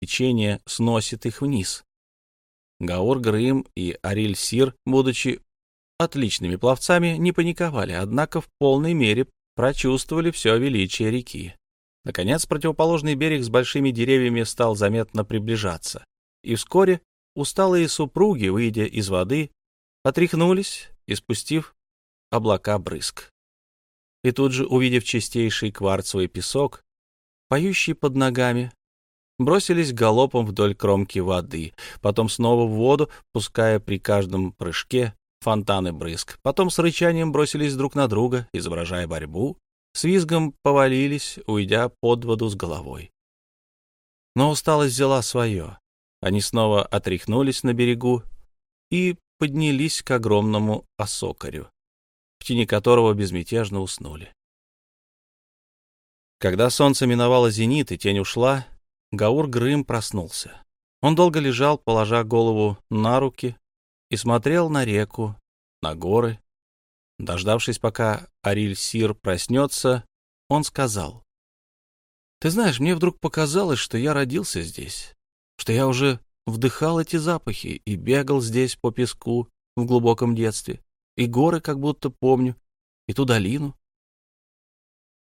течение сносит их вниз. Гаур Грым и Ариль Сир, будучи отличными пловцами, не паниковали, однако в полной мере прочувствовали все величие реки. Наконец, противоположный берег с большими деревьями стал заметно приближаться, и вскоре усталые супруги, выйдя из воды, отряхнулись, испустив облака брызг. И тут же, увидев чистейший кварцевый песок, поющий под ногами, бросились галопом вдоль кромки воды, потом снова в воду, пуская при каждом прыжке фонтаны брызг. Потом с рычанием бросились друг на друга, изображая борьбу, с визгом повалились, уйдя под воду с головой. Но усталость взяла свое. Они снова отряхнулись на берегу и поднялись к огромному осокарю, в тени которого безмятежно уснули. Когда солнце миновало зенит и тень ушла, Гаур Грым проснулся. Он долго лежал, положа голову на руки, и смотрел на реку, на горы. Дождавшись, пока Ариль-Сир проснется, он сказал. «Ты знаешь, мне вдруг показалось, что я родился здесь, что я уже вдыхал эти запахи и бегал здесь по песку в глубоком детстве, и горы как будто помню, и ту долину.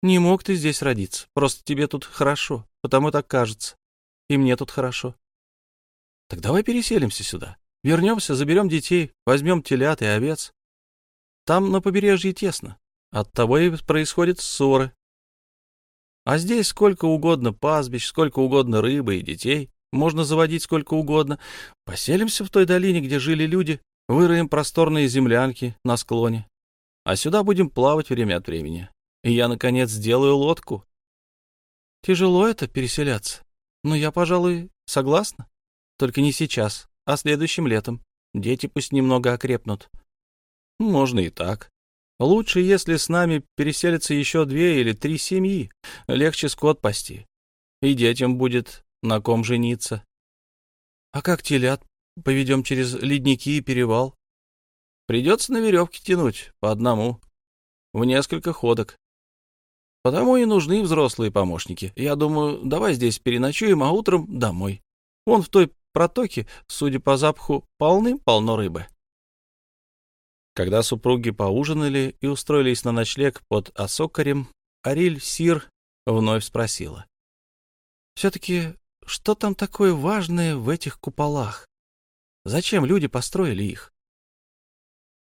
Не мог ты здесь родиться, просто тебе тут хорошо, потому так кажется, и мне тут хорошо. Так давай переселимся сюда, вернемся, заберем детей, возьмем телят и овец. Там на побережье тесно, оттого и происходят ссоры. А здесь сколько угодно пастбищ, сколько угодно рыбы и детей, можно заводить сколько угодно. Поселимся в той долине, где жили люди, выроем просторные землянки на склоне. А сюда будем плавать время от времени. И я, наконец, сделаю лодку. Тяжело это переселяться, но я, пожалуй, согласна. Только не сейчас, а следующим летом. Дети пусть немного окрепнут. Можно и так. Лучше, если с нами переселятся еще две или три семьи. Легче скот пасти. И детям будет на ком жениться. А как телят поведем через ледники и перевал? Придется на веревке тянуть, по одному, в несколько ходок. Потому и нужны взрослые помощники. Я думаю, давай здесь переночуем, а утром домой. Вон в той протоке, судя по запаху, полным-полно рыбы. Когда супруги поужинали и устроились на ночлег под осокарем, Ариль Сир вновь спросила. — Все-таки что там такое важное в этих куполах? Зачем люди построили их?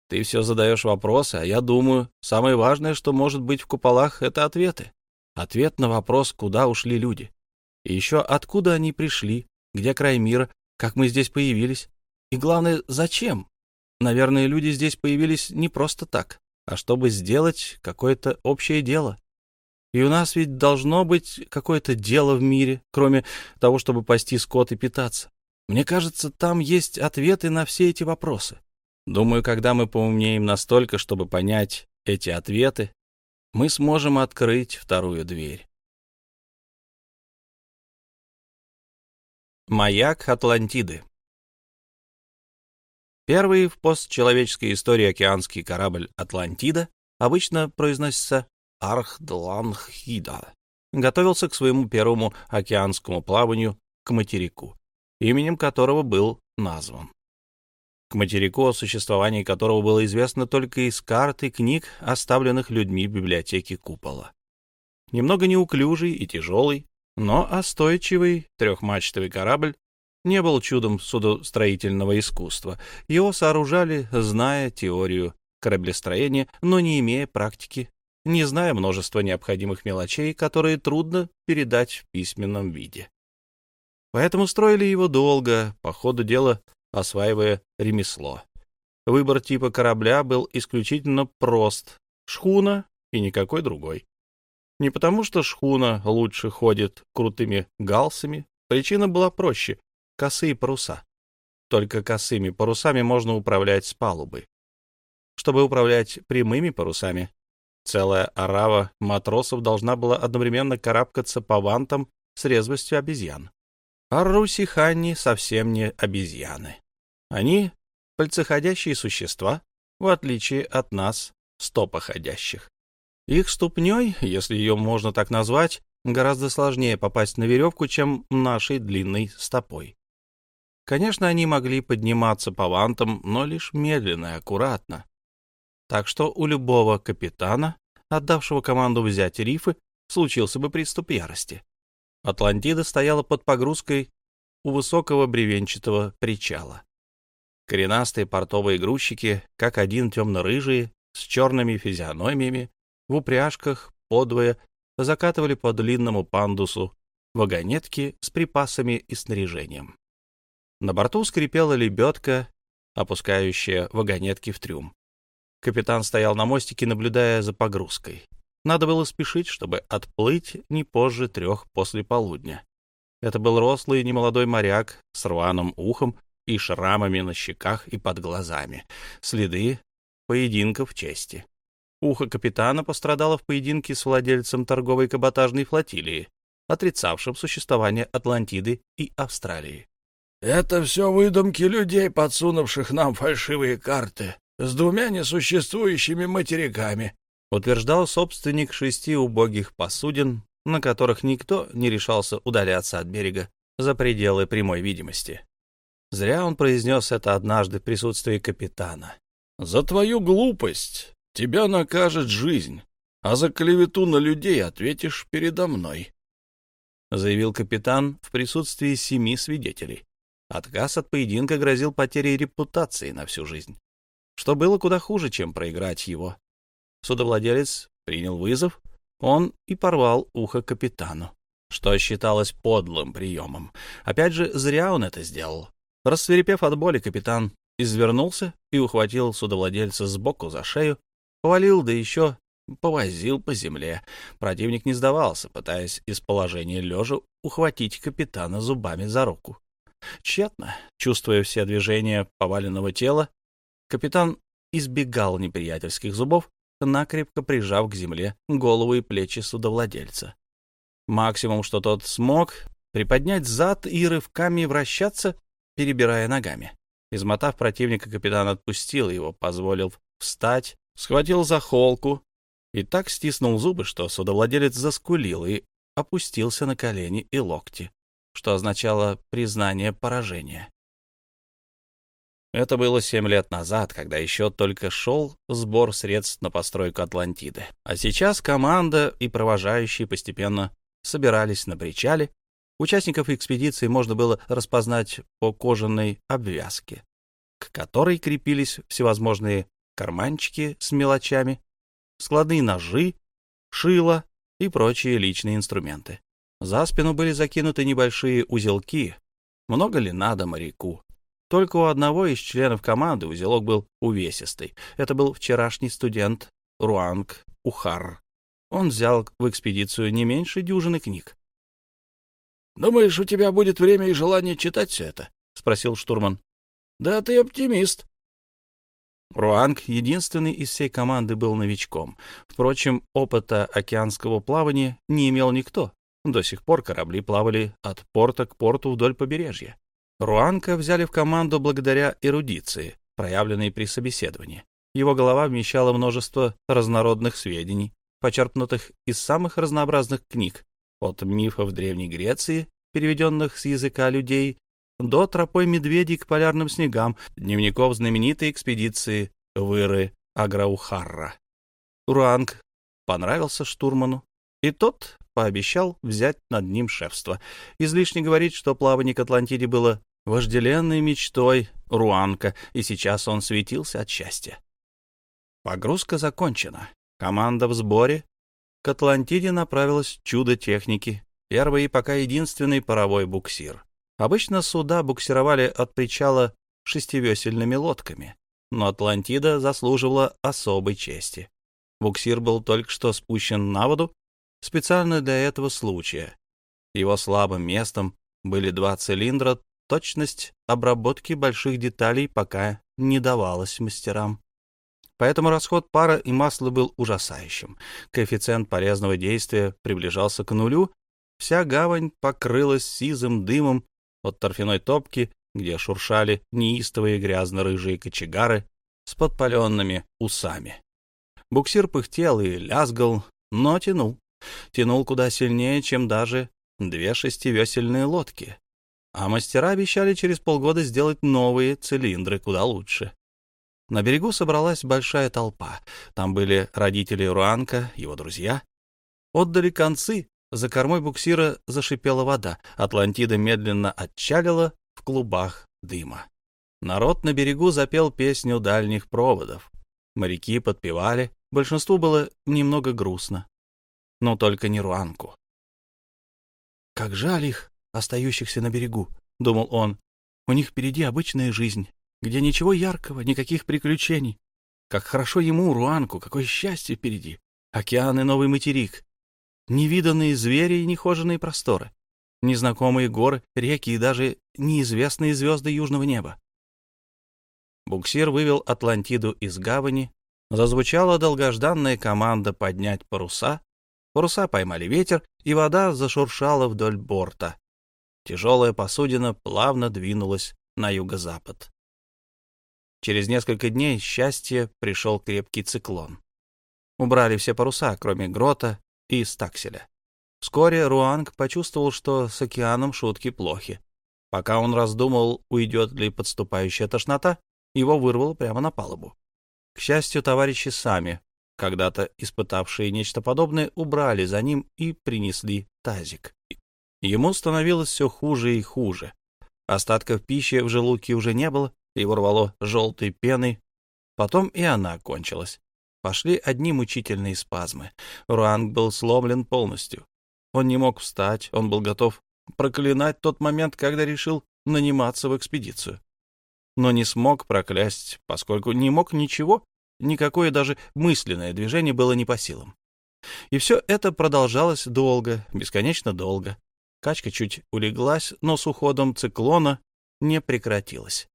Ты все задаешь вопросы, а я думаю, самое важное, что может быть в куполах, это ответы. Ответ на вопрос, куда ушли люди. И еще откуда они пришли, где край мира, как мы здесь появились. И главное, зачем? Наверное, люди здесь появились не просто так, а чтобы сделать какое-то общее дело. И у нас ведь должно быть какое-то дело в мире, кроме того, чтобы пасти скот и питаться. Мне кажется, там есть ответы на все эти вопросы. Думаю, когда мы поумнеем настолько, чтобы понять эти ответы, мы сможем открыть вторую дверь. Маяк Атлантиды Первый в постчеловеческой истории океанский корабль «Атлантида» обычно произносится Архдланхида, готовился к своему первому океанскому плаванию к материку, именем которого был назван. К материку, о существовании которого было известно только из карт и книг, оставленных людьми в библиотеке Купола. Немного неуклюжий и тяжелый, но остойчивый трехмачтовый корабль не был чудом судостроительного искусства. Его сооружали, зная теорию кораблестроения, но не имея практики не зная множества необходимых мелочей, которые трудно передать в письменном виде. Поэтому строили его долго, по ходу дела осваивая ремесло. Выбор типа корабля был исключительно прост — шхуна и никакой другой. Не потому, что шхуна лучше ходит крутыми галсами, причина была проще — косые паруса. Только косыми парусами можно управлять с палубы. Чтобы управлять прямыми парусами, Целая орава матросов должна была одновременно карабкаться по вантам с резвостью обезьян. А русихани совсем не обезьяны. Они — пальцеходящие существа, в отличие от нас, стопоходящих. Их ступней, если ее можно так назвать, гораздо сложнее попасть на веревку, чем нашей длинной стопой. Конечно, они могли подниматься по вантам, но лишь медленно и аккуратно. Так что у любого капитана, отдавшего команду взять рифы, случился бы приступ ярости. Атлантида стояла под погрузкой у высокого бревенчатого причала. Коренастые портовые грузчики, как один темно-рыжие, с черными физиономиями, в упряжках подвое закатывали по длинному пандусу вагонетки с припасами и снаряжением. На борту скрипела лебедка, опускающая вагонетки в трюм. Капитан стоял на мостике, наблюдая за погрузкой. Надо было спешить, чтобы отплыть не позже трех после полудня. Это был рослый немолодой моряк с рваным ухом и шрамами на щеках и под глазами. Следы поединков чести. Ухо капитана пострадало в поединке с владельцем торговой каботажной флотилии, отрицавшим существование Атлантиды и Австралии. Это все выдумки людей, подсунувших нам фальшивые карты с двумя несуществующими материками, утверждал собственник шести убогих посудин, на которых никто не решался удаляться от берега за пределы прямой видимости. Зря он произнес это однажды в присутствии капитана. «За твою глупость тебя накажет жизнь, а за клевету на людей ответишь передо мной», — заявил капитан в присутствии семи свидетелей. Отказ от поединка грозил потерей репутации на всю жизнь, что было куда хуже, чем проиграть его. Судовладелец принял вызов, он и порвал ухо капитану, что считалось подлым приемом. Опять же, зря он это сделал. Рассверепев от боли, капитан извернулся и ухватил судовладельца сбоку за шею, повалил, да еще повозил по земле. Противник не сдавался, пытаясь из положения лежа ухватить капитана зубами за руку. Тщетно, чувствуя все движения поваленного тела, капитан избегал неприятельских зубов, накрепко прижав к земле голову и плечи судовладельца. Максимум, что тот смог, приподнять зад и рывками вращаться, перебирая ногами. Измотав противника, капитан отпустил его, позволил встать, схватил за холку и так стиснул зубы, что судовладелец заскулил и опустился на колени и локти что означало признание поражения. Это было семь лет назад, когда еще только шел сбор средств на постройку Атлантиды. А сейчас команда и провожающие постепенно собирались на причале. Участников экспедиции можно было распознать по кожаной обвязке, к которой крепились всевозможные карманчики с мелочами, складные ножи, шило и прочие личные инструменты. За спину были закинуты небольшие узелки. Много ли надо моряку? Только у одного из членов команды узелок был увесистый. Это был вчерашний студент Руанг Ухар. Он взял в экспедицию не меньше дюжины книг. «Думаешь, у тебя будет время и желание читать все это?» — спросил штурман. «Да ты оптимист». Руанг, единственный из всей команды, был новичком. Впрочем, опыта океанского плавания не имел никто. До сих пор корабли плавали от порта к порту вдоль побережья. Руанка взяли в команду благодаря эрудиции, проявленной при собеседовании. Его голова вмещала множество разнородных сведений, почерпнутых из самых разнообразных книг, от мифов Древней Греции, переведенных с языка людей, до тропой медведей к полярным снегам, дневников знаменитой экспедиции Выры Аграухарра. Руанг понравился штурману, и тот пообещал взять над ним шефство. Излишне говорить, что плавание к Атлантиде было вожделенной мечтой Руанка, и сейчас он светился от счастья. Погрузка закончена. Команда в сборе. К Атлантиде направилось чудо техники, первый и пока единственный паровой буксир. Обычно суда буксировали от причала шестивесельными лодками, но Атлантида заслуживала особой чести. Буксир был только что спущен на воду, специально для этого случая. Его слабым местом были два цилиндра, точность обработки больших деталей пока не давалась мастерам. Поэтому расход пара и масла был ужасающим. Коэффициент полезного действия приближался к нулю, вся гавань покрылась сизым дымом от торфяной топки, где шуршали неистовые грязно-рыжие кочегары с подпаленными усами. Буксир пыхтел и лязгал, но тянул. Тянул куда сильнее, чем даже две шестивесельные лодки. А мастера обещали через полгода сделать новые цилиндры куда лучше. На берегу собралась большая толпа. Там были родители Руанка, его друзья. Отдали концы, за кормой буксира зашипела вода. Атлантида медленно отчалила в клубах дыма. Народ на берегу запел песню дальних проводов. Моряки подпевали, большинству было немного грустно. Но только не Руанку. «Как жаль их, остающихся на берегу», — думал он. «У них впереди обычная жизнь, где ничего яркого, никаких приключений. Как хорошо ему, Руанку, какое счастье впереди. Океан и новый материк. Невиданные звери и нехоженные просторы. Незнакомые горы, реки и даже неизвестные звезды южного неба. Буксир вывел Атлантиду из гавани, зазвучала долгожданная команда поднять паруса, паруса поймали ветер, и вода зашуршала вдоль борта. Тяжелая посудина плавно двинулась на юго-запад. Через несколько дней счастье пришел крепкий циклон. Убрали все паруса, кроме грота и стакселя. Вскоре Руанг почувствовал, что с океаном шутки плохи. Пока он раздумывал, уйдет ли подступающая тошнота, его вырвало прямо на палубу. К счастью, товарищи сами, когда-то испытавшие нечто подобное, убрали за ним и принесли тазик. Ему становилось все хуже и хуже. Остатков пищи в желудке уже не было, его рвало желтой пеной. Потом и она кончилась. Пошли одни мучительные спазмы. Руанг был сломлен полностью. Он не мог встать, он был готов проклинать тот момент, когда решил наниматься в экспедицию но не смог проклясть, поскольку не мог ничего, никакое даже мысленное движение было не по силам. И все это продолжалось долго, бесконечно долго. Качка чуть улеглась, но с уходом циклона не прекратилась.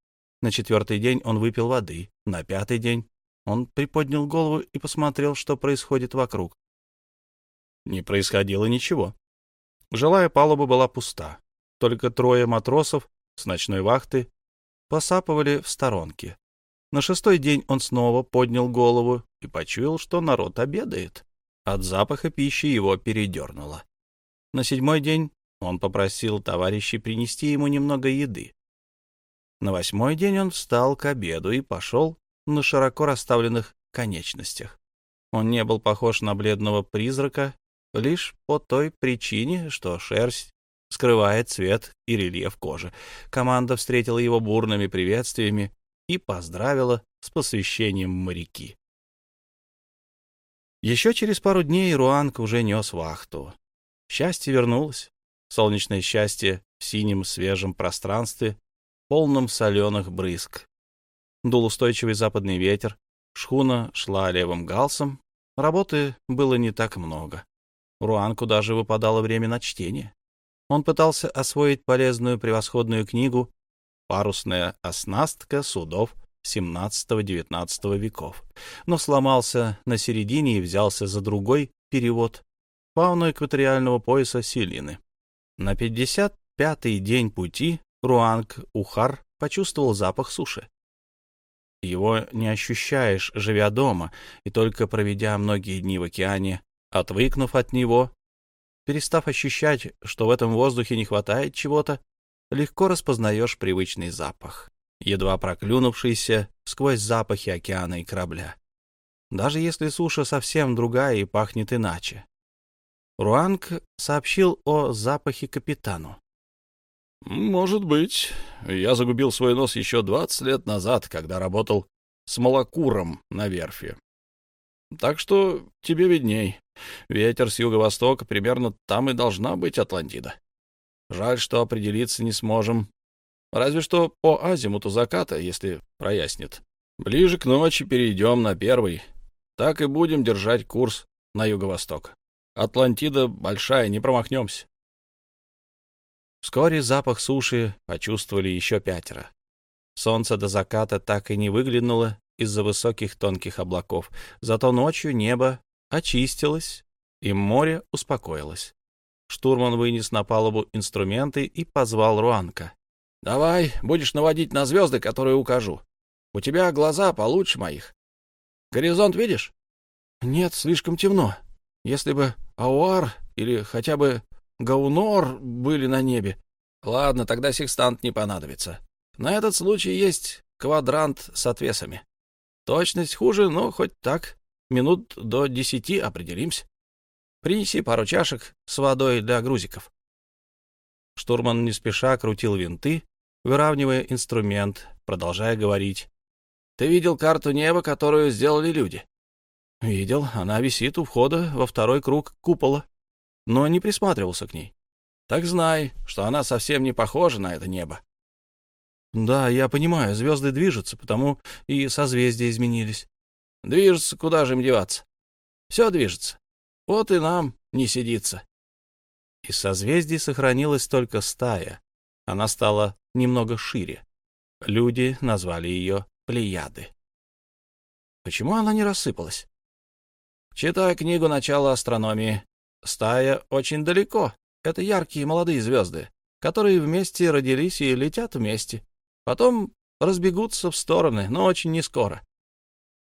На четвертый день он выпил воды, на пятый день он приподнял голову и посмотрел, что происходит вокруг. Не происходило ничего. Жилая палуба была пуста. Только трое матросов с ночной вахты посапывали в сторонке. На шестой день он снова поднял голову и почуял, что народ обедает. От запаха пищи его передернуло. На седьмой день он попросил товарищей принести ему немного еды. На восьмой день он встал к обеду и пошел на широко расставленных конечностях. Он не был похож на бледного призрака лишь по той причине, что шерсть скрывает цвет и рельеф кожи. Команда встретила его бурными приветствиями и поздравила с посвящением моряки. Еще через пару дней Руанг уже нес вахту. Счастье вернулось. Солнечное счастье в синем свежем пространстве, полном соленых брызг. Дул устойчивый западный ветер, шхуна шла левым галсом, работы было не так много. Руанку даже выпадало время на чтение. Он пытался освоить полезную превосходную книгу «Парусная оснастка судов XVII-XIX веков», но сломался на середине и взялся за другой перевод «Фауна экваториального пояса Селины». На 55-й день пути Руанг-Ухар почувствовал запах суши. Его не ощущаешь, живя дома, и только проведя многие дни в океане, отвыкнув от него, Перестав ощущать, что в этом воздухе не хватает чего-то, легко распознаешь привычный запах, едва проклюнувшийся сквозь запахи океана и корабля. Даже если суша совсем другая и пахнет иначе. Руанг сообщил о запахе капитану. «Может быть. Я загубил свой нос еще двадцать лет назад, когда работал с молокуром на верфи. Так что тебе видней. Ветер с юго-востока, примерно там и должна быть Атлантида. Жаль, что определиться не сможем. Разве что по азимуту заката, если прояснит. Ближе к ночи перейдем на первый. Так и будем держать курс на юго-восток. Атлантида большая, не промахнемся. Вскоре запах суши почувствовали еще пятеро. Солнце до заката так и не выглянуло из-за высоких тонких облаков, зато ночью небо очистилось, и море успокоилось. Штурман вынес на палубу инструменты и позвал Руанка. — Давай, будешь наводить на звезды, которые укажу. У тебя глаза получше моих. Горизонт видишь? — Нет, слишком темно. Если бы Ауар или хотя бы Гаунор были на небе. Ладно, тогда секстант не понадобится. На этот случай есть квадрант с отвесами. Точность хуже, но хоть так. Минут до десяти определимся. Принеси пару чашек с водой для грузиков. Штурман не спеша крутил винты, выравнивая инструмент, продолжая говорить. — Ты видел карту неба, которую сделали люди? — Видел. Она висит у входа во второй круг купола, но не присматривался к ней. — Так знай, что она совсем не похожа на это небо. — Да, я понимаю, звезды движутся, потому и созвездия изменились. — Движутся, куда же им деваться? Все движется. Вот и нам не сидится. Из созвездий сохранилась только стая. Она стала немного шире. Люди назвали ее Плеяды. Почему она не рассыпалась? Читай книгу «Начало астрономии». Стая очень далеко. Это яркие молодые звезды, которые вместе родились и летят вместе. Потом разбегутся в стороны, но очень не скоро.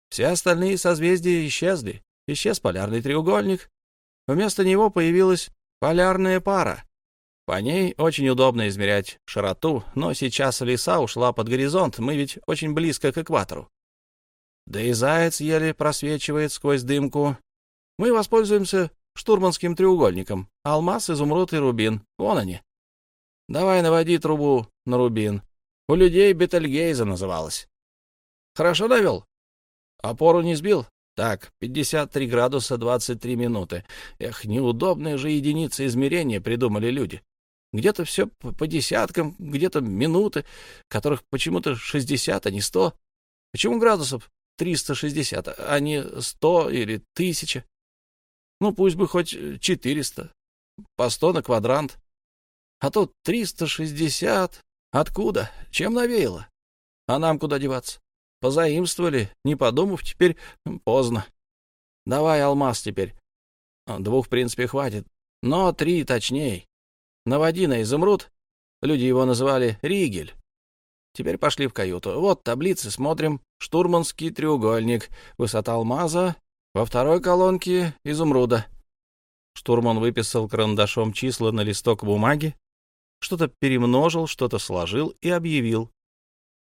Все остальные созвездия исчезли. Исчез полярный треугольник. Вместо него появилась полярная пара. По ней очень удобно измерять широту, но сейчас лиса ушла под горизонт, мы ведь очень близко к экватору. Да и заяц еле просвечивает сквозь дымку. Мы воспользуемся штурманским треугольником. Алмаз, изумруд и рубин. Вон они. Давай наводи трубу на рубин. У людей Бетельгейза называлась. Хорошо навел? Опору не сбил? Так, 53 градуса 23 минуты. Эх, неудобные же единицы измерения придумали люди. Где-то все по десяткам, где-то минуты, которых почему-то 60, а не 100. Почему градусов 360, а не 100 или 1000? Ну, пусть бы хоть 400. По 100 на квадрант. А тут 360. Откуда? Чем навеяло? А нам куда деваться? Позаимствовали, не подумав, теперь поздно. Давай алмаз теперь. Двух, в принципе, хватит, но три точней. Наводи на изумруд. Люди его называли Ригель. Теперь пошли в каюту. Вот таблицы, смотрим. Штурманский треугольник. Высота алмаза. Во второй колонке изумруда. Штурман выписал карандашом числа на листок бумаги, что-то перемножил, что-то сложил и объявил.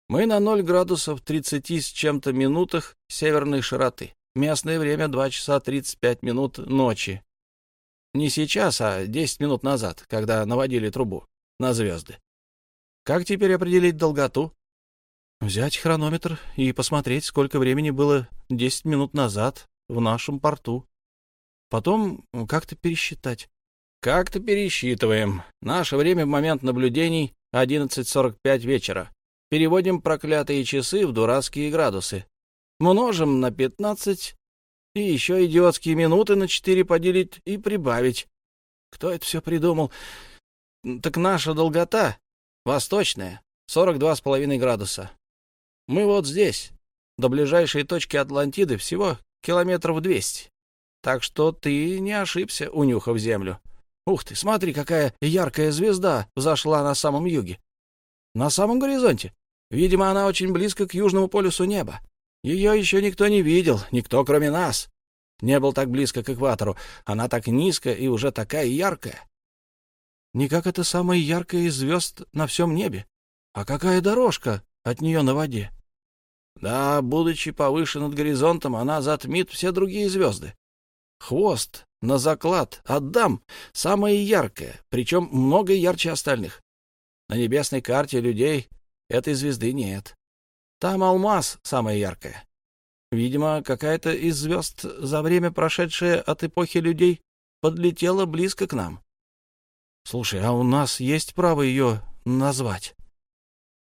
Мы на 0 градусов 30 с чем-то минутах северной широты. Местное время 2 часа 35 минут ночи. Не сейчас, а 10 минут назад, когда наводили трубу на звезды. Как теперь определить долготу? Взять хронометр и посмотреть, сколько времени было 10 минут назад в нашем порту. Потом как-то пересчитать. Как-то пересчитываем. Наше время в момент наблюдений 11.45 вечера. Переводим проклятые часы в дурацкие градусы. Множим на 15 и еще идиотские минуты на четыре поделить и прибавить. Кто это все придумал? Так наша долгота, восточная, сорок два с половиной градуса. Мы вот здесь. До ближайшей точки Атлантиды всего километров двести. Так что ты не ошибся, унюхав землю. Ух ты, смотри, какая яркая звезда взошла на самом юге. На самом горизонте. Видимо, она очень близко к южному полюсу неба. Ее еще никто не видел, никто, кроме нас. Не был так близко к экватору. Она так низко и уже такая яркая. Не как это самая яркая из звезд на всем небе, а какая дорожка от нее на воде. Да, будучи повыше над горизонтом, она затмит все другие звезды. Хвост на заклад отдам, самое яркое, причем много ярче остальных. На небесной карте людей этой звезды нет. Там алмаз самая яркая. Видимо, какая-то из звезд за время, прошедшее от эпохи людей, подлетела близко к нам. Слушай, а у нас есть право ее назвать?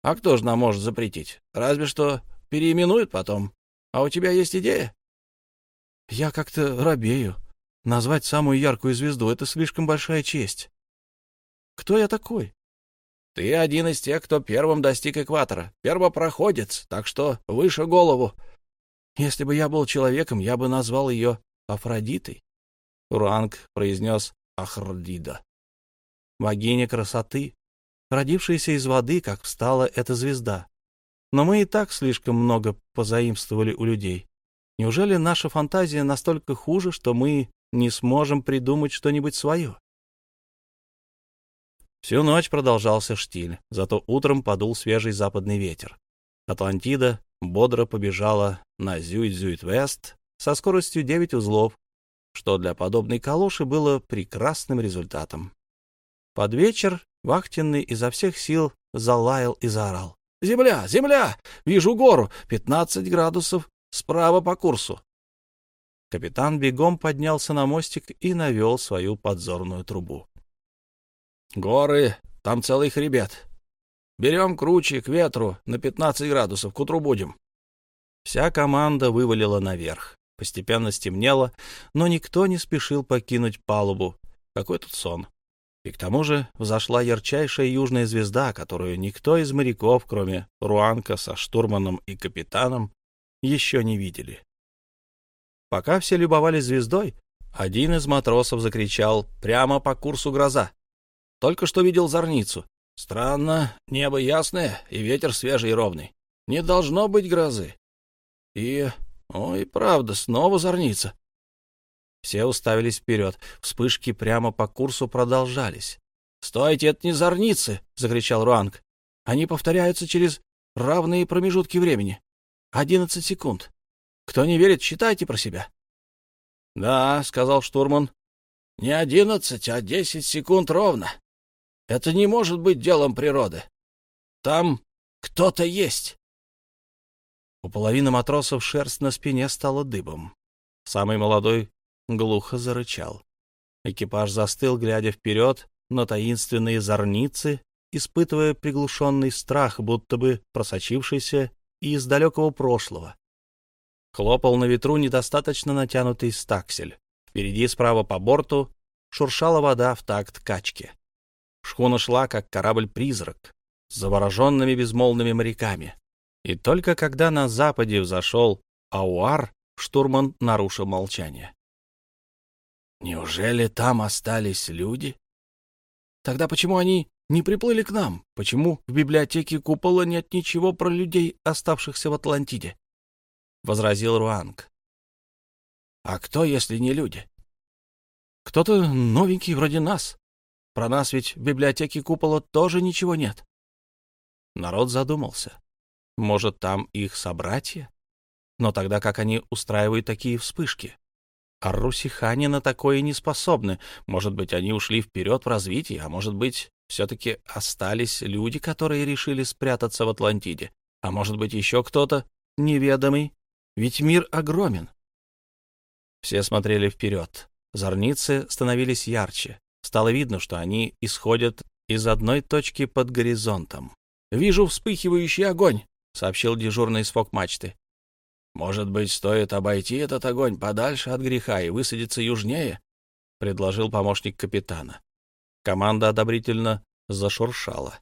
А кто же нам может запретить? Разве что переименуют потом. А у тебя есть идея? Я как-то робею. Назвать самую яркую звезду — это слишком большая честь. Кто я такой? Ты один из тех, кто первым достиг экватора, первопроходец, так что выше голову. Если бы я был человеком, я бы назвал ее Афродитой. Уранг произнес Ахрдида. Богиня красоты, родившаяся из воды, как встала эта звезда. Но мы и так слишком много позаимствовали у людей. Неужели наша фантазия настолько хуже, что мы не сможем придумать что-нибудь свое. Всю ночь продолжался штиль, зато утром подул свежий западный ветер. Атлантида бодро побежала на Зюит-Зюит-Вест со скоростью 9 узлов, что для подобной калоши было прекрасным результатом. Под вечер вахтенный изо всех сил залаял и заорал. «Земля! Земля! Вижу гору! 15 градусов справа по курсу!» Капитан бегом поднялся на мостик и навел свою подзорную трубу. «Горы! Там целый хребет! Берем круче, к ветру, на 15 градусов, к утру будем!» Вся команда вывалила наверх. Постепенно стемнело, но никто не спешил покинуть палубу. Какой тут сон. И к тому же взошла ярчайшая южная звезда, которую никто из моряков, кроме Руанка со штурманом и капитаном, еще не видели. Пока все любовались звездой, один из матросов закричал прямо по курсу гроза. Только что видел зорницу. Странно, небо ясное и ветер свежий и ровный. Не должно быть грозы. И Ой, правда, снова зорница. Все уставились вперед. Вспышки прямо по курсу продолжались. «Стойте, это не зорницы!» — закричал Руанг. «Они повторяются через равные промежутки времени. Одиннадцать секунд. Кто не верит, считайте про себя». «Да», — сказал штурман. «Не одиннадцать, а десять секунд ровно. Это не может быть делом природы. Там кто-то есть». У половины матросов шерсть на спине стала дыбом. Самый молодой глухо зарычал. Экипаж застыл, глядя вперед на таинственные зорницы, испытывая приглушенный страх, будто бы просочившийся из далекого прошлого. Хлопал на ветру недостаточно натянутый стаксель. Впереди справа по борту шуршала вода в такт качки. Шхуна шла, как корабль-призрак, с завороженными безмолвными моряками. И только когда на западе взошел Ауар, штурман нарушил молчание. «Неужели там остались люди? Тогда почему они не приплыли к нам? Почему в библиотеке купола нет ничего про людей, оставшихся в Атлантиде?» — возразил Руанг. «А кто, если не люди?» «Кто-то новенький вроде нас. Про нас ведь в библиотеке купола тоже ничего нет». Народ задумался. Может, там их собратья? Но тогда как они устраивают такие вспышки? А русихане на такое не способны. Может быть, они ушли вперед в развитии, а может быть, все-таки остались люди, которые решили спрятаться в Атлантиде. А может быть, еще кто-то неведомый. Ведь мир огромен. Все смотрели вперед. Зорницы становились ярче. Стало видно, что они исходят из одной точки под горизонтом. «Вижу вспыхивающий огонь!» — сообщил дежурный с фок-мачты. «Может быть, стоит обойти этот огонь подальше от греха и высадиться южнее?» — предложил помощник капитана. Команда одобрительно зашуршала.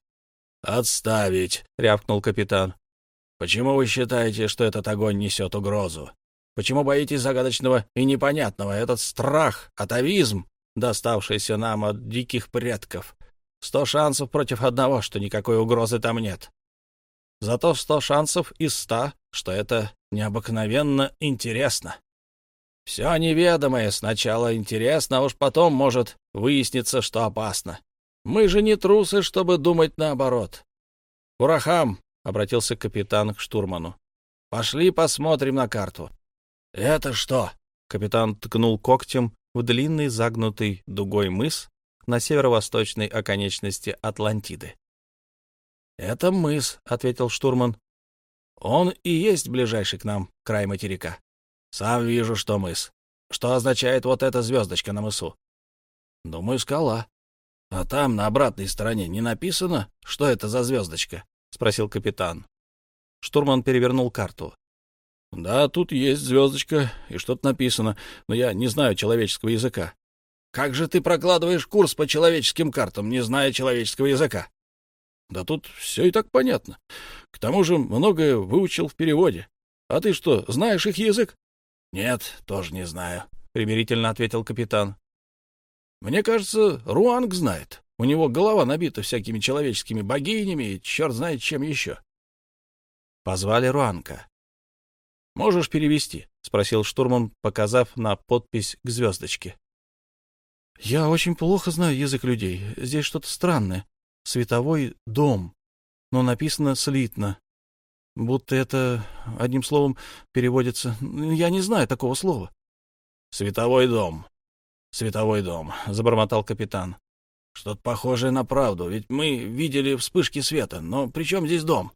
«Отставить!» — рявкнул капитан. «Почему вы считаете, что этот огонь несет угрозу? Почему боитесь загадочного и непонятного? Этот страх, атовизм, доставшийся нам от диких предков. Сто шансов против одного, что никакой угрозы там нет. Зато сто шансов из ста, что это необыкновенно интересно. Все неведомое сначала интересно, а уж потом может выясниться, что опасно. Мы же не трусы, чтобы думать наоборот. «Урахам!» — обратился капитан к штурману. «Пошли посмотрим на карту». «Это что?» — капитан ткнул когтем в длинный загнутый дугой мыс на северо-восточной оконечности Атлантиды. «Это мыс», — ответил штурман. «Он и есть ближайший к нам край материка. Сам вижу, что мыс. Что означает вот эта звездочка на мысу?» «Думаю, скала. А там, на обратной стороне, не написано, что это за звездочка?» — спросил капитан. Штурман перевернул карту. «Да, тут есть звездочка, и что-то написано, но я не знаю человеческого языка». «Как же ты прокладываешь курс по человеческим картам, не зная человеческого языка?» Да тут все и так понятно. К тому же многое выучил в переводе. А ты что, знаешь их язык? — Нет, тоже не знаю, — примирительно ответил капитан. — Мне кажется, Руанг знает. У него голова набита всякими человеческими богинями и черт знает чем еще. Позвали Руанка. Можешь перевести? — спросил штурман, показав на подпись к звездочке. — Я очень плохо знаю язык людей. Здесь что-то странное. Световой дом. Но написано слитно. Будто это, одним словом, переводится... Я не знаю такого слова. — Световой дом. Световой дом, — забормотал капитан. — Что-то похожее на правду, ведь мы видели вспышки света. Но при чем здесь дом?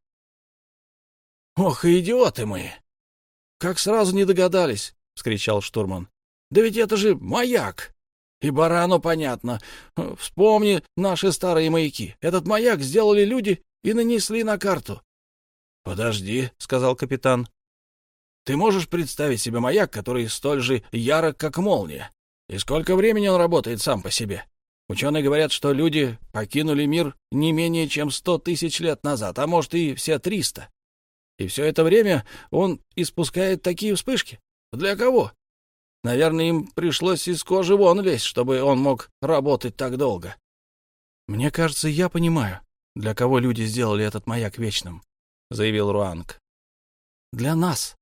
— Ох, идиоты мы! Как сразу не догадались! — вскричал штурман. — Да ведь это же маяк! И барану понятно. Вспомни наши старые маяки. Этот маяк сделали люди и нанесли на карту. — Подожди, — сказал капитан. — Ты можешь представить себе маяк, который столь же ярок, как молния? И сколько времени он работает сам по себе? Ученые говорят, что люди покинули мир не менее чем сто тысяч лет назад, а может и все триста. И все это время он испускает такие вспышки. Для кого? Наверное, им пришлось из кожи вон лезть, чтобы он мог работать так долго. Мне кажется, я понимаю, для кого люди сделали этот маяк вечным заявил Руанг. Для нас.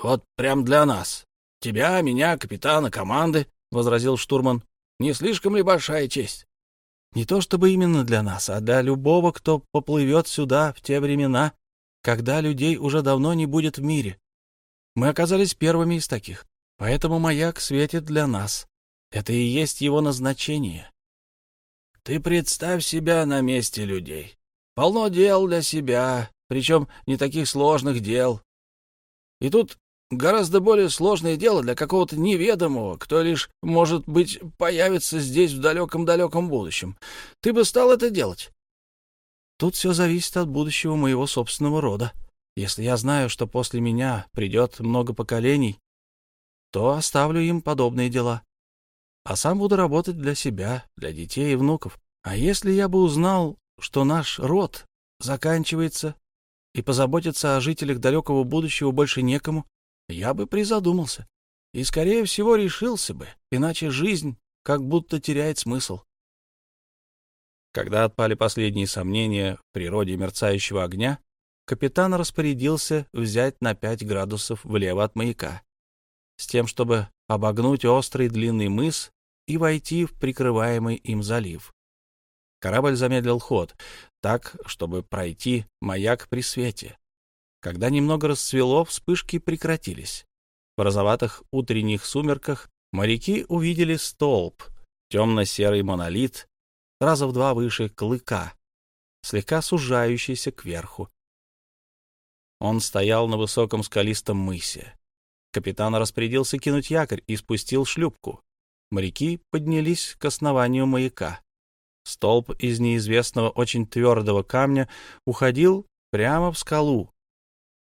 Вот прям для нас. Тебя, меня, капитана, команды, возразил штурман. Не слишком ли большая честь? Не то чтобы именно для нас, а для любого, кто поплывет сюда в те времена, когда людей уже давно не будет в мире. Мы оказались первыми из таких, поэтому маяк светит для нас. Это и есть его назначение. Ты представь себя на месте людей. Полно дел для себя, причем не таких сложных дел. И тут гораздо более сложное дело для какого-то неведомого, кто лишь, может быть, появится здесь в далеком-далеком будущем. Ты бы стал это делать? Тут все зависит от будущего моего собственного рода. Если я знаю, что после меня придет много поколений, то оставлю им подобные дела. А сам буду работать для себя, для детей и внуков. А если я бы узнал, что наш род заканчивается, и позаботиться о жителях далекого будущего больше некому, я бы призадумался и, скорее всего, решился бы, иначе жизнь как будто теряет смысл. Когда отпали последние сомнения в природе мерцающего огня, капитан распорядился взять на пять градусов влево от маяка, с тем, чтобы обогнуть острый длинный мыс и войти в прикрываемый им залив. Корабль замедлил ход, так, чтобы пройти маяк при свете. Когда немного расцвело, вспышки прекратились. В розоватых утренних сумерках моряки увидели столб, темно-серый монолит, раза в два выше клыка, слегка сужающийся кверху. Он стоял на высоком скалистом мысе. Капитан распорядился кинуть якорь и спустил шлюпку. Моряки поднялись к основанию маяка. Столб из неизвестного очень твердого камня уходил прямо в скалу.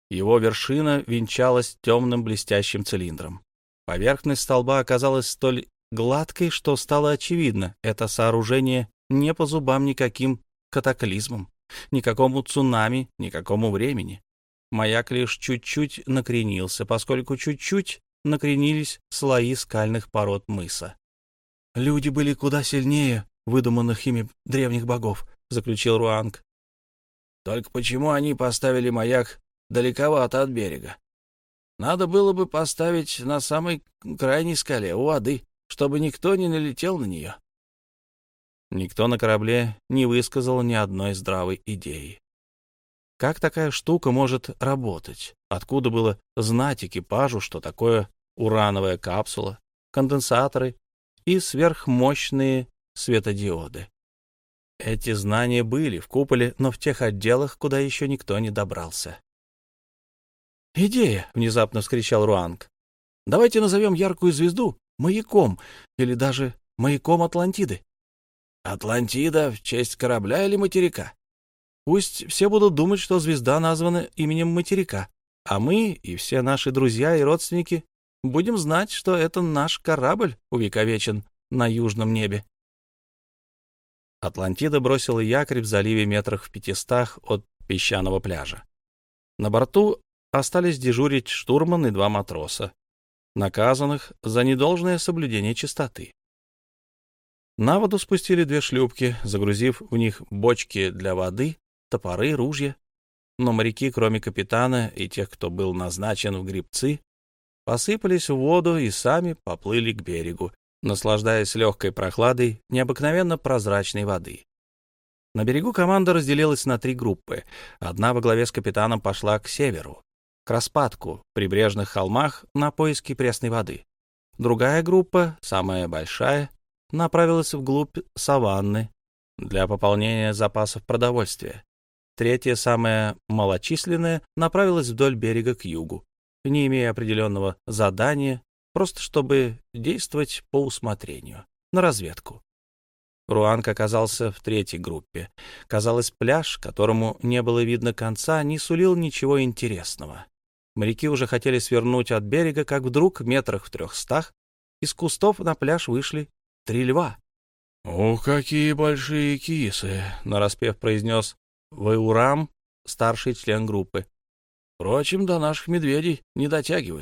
Его вершина венчалась темным блестящим цилиндром. Поверхность столба оказалась столь гладкой, что стало очевидно, это сооружение не по зубам никаким катаклизмам, никакому цунами, никакому времени. Маяк лишь чуть-чуть накренился, поскольку чуть-чуть накренились слои скальных пород мыса. Люди были куда сильнее выдуманных ими древних богов, — заключил Руанг. — Только почему они поставили маяк далековато от берега? Надо было бы поставить на самой крайней скале, у воды, чтобы никто не налетел на нее. Никто на корабле не высказал ни одной здравой идеи. Как такая штука может работать? Откуда было знать экипажу, что такое урановая капсула, конденсаторы и сверхмощные светодиоды. Эти знания были в куполе, но в тех отделах, куда еще никто не добрался. «Идея!» — внезапно вскричал Руанг. «Давайте назовем яркую звезду маяком или даже маяком Атлантиды». «Атлантида в честь корабля или материка?» «Пусть все будут думать, что звезда названа именем материка, а мы и все наши друзья и родственники будем знать, что это наш корабль увековечен на южном небе». Атлантида бросила якорь в заливе метрах в пятистах от песчаного пляжа. На борту остались дежурить штурман и два матроса, наказанных за недолжное соблюдение чистоты. На воду спустили две шлюпки, загрузив в них бочки для воды, топоры, ружья. но моряки, кроме капитана и тех, кто был назначен в грибцы, посыпались в воду и сами поплыли к берегу, наслаждаясь легкой прохладой необыкновенно прозрачной воды. На берегу команда разделилась на три группы. Одна во главе с капитаном пошла к северу, к распадку, прибрежных холмах на поиски пресной воды. Другая группа, самая большая, направилась вглубь саванны для пополнения запасов продовольствия. Третья, самая малочисленная, направилась вдоль берега к югу, не имея определенного задания, просто чтобы действовать по усмотрению, на разведку. Руанг оказался в третьей группе. Казалось, пляж, которому не было видно конца, не сулил ничего интересного. Моряки уже хотели свернуть от берега, как вдруг, метрах в трехстах, из кустов на пляж вышли три льва. — Ух, какие большие кисы! — нараспев произнес Вайурам, старший член группы. Впрочем, до наших медведей не дотягивают.